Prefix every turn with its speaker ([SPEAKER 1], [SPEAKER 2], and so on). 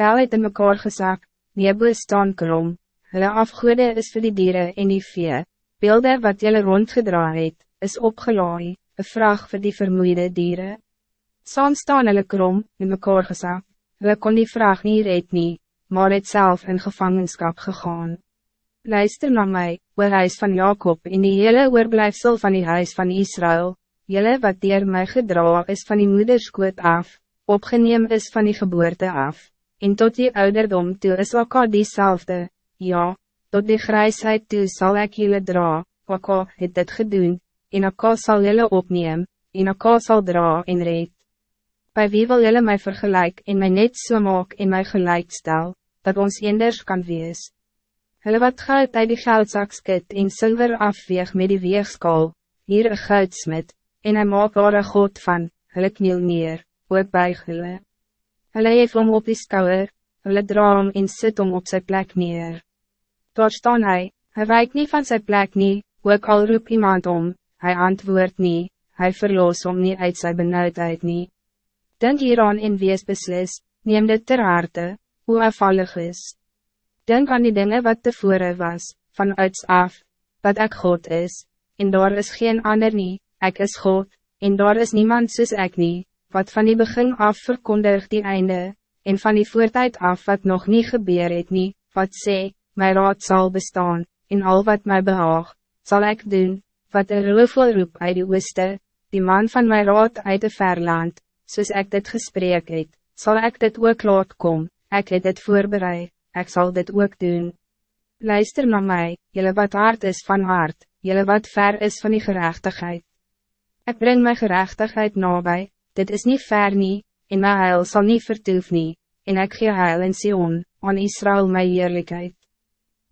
[SPEAKER 1] Pel het in mekaar gesak, Nebo staan krom, hulle afgoede is voor die dieren en die vee, beelde wat jylle rondgedra het, is opgelaai, een vraag voor die vermoeide dieren. Saam staan hulle krom, in mekaar gesak, hulle kon die vraag nie red nie, maar het zelf in gevangenschap gegaan. Luister naar mij, o huis van Jacob in die hele oorblijfsel van die huis van Israël, jelle wat dier my gedra is van die moederskoot af, opgeneem is van die geboorte af, en tot die ouderdom toe is ook diezelfde, ja, tot die grijsheid toe zal ik jullie dra, ook het dit gedoen, en ook zal jullie opneem, en ook zal dra en red. Bij wie wil jullie mij vergelijk en mij net so maak en mij gelijk stel, dat ons eenders kan wees. Hulle wat goud uit die geldzak skit en zilver afweeg met die weegskaal, hier een goudsmit, en hy maak daar een god van, hulle kniel neer, ook buig hulle. Hulle hef om op die skouwer, hulle dra om en sit om op zijn plek neer. Daar staan hij, hij wijkt niet van zijn plek niet, ook al roep iemand om, hij antwoordt niet, hij verloos om niet uit zijn benauwdheid niet. Denk hieraan in wees beslis, neem dit ter harte, hoe afvallig is. Denk aan die dingen wat tevoren was, van uits af, wat ik God is, en daar is geen ander nie, ik is God, en daar is niemand soos ek nie, wat van die begin af verkondig die einde, en van die voortijd af wat nog niet gebeur het nie, wat sê, my raad zal bestaan, en al wat mij behaag, zal ik doen, wat een roofel roep uit die ooste, die man van my raad uit de verland, soos ek dit gesprek het, zal ik dit ook laat kom, ek het dit voorbereid, ik zal dit ook doen. Luister naar mij, jullie wat hard is van hart, jullie wat ver is van die gerechtigheid. Ik breng mijn gerechtigheid nabij, dit is niet ver nie, en my heil sal nie vertoef nie, en ek gee heil in Sion, aan Israël my eerlijkheid.